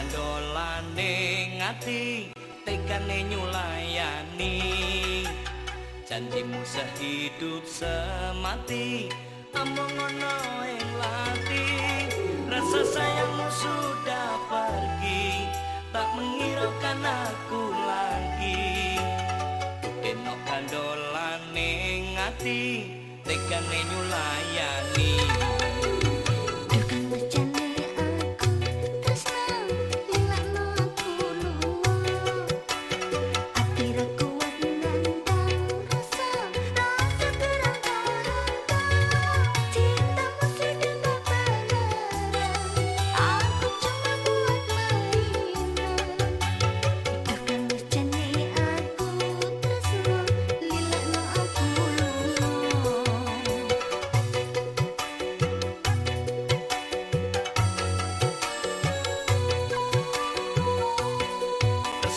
kandolane ngati tekane nyulayani. Janjimu sehidup semati among ono ing lati rasa sayangmu sudah pergi tak menghiraukan aku lagi. Enok kandolane ngati tekane nyulayani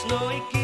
slow it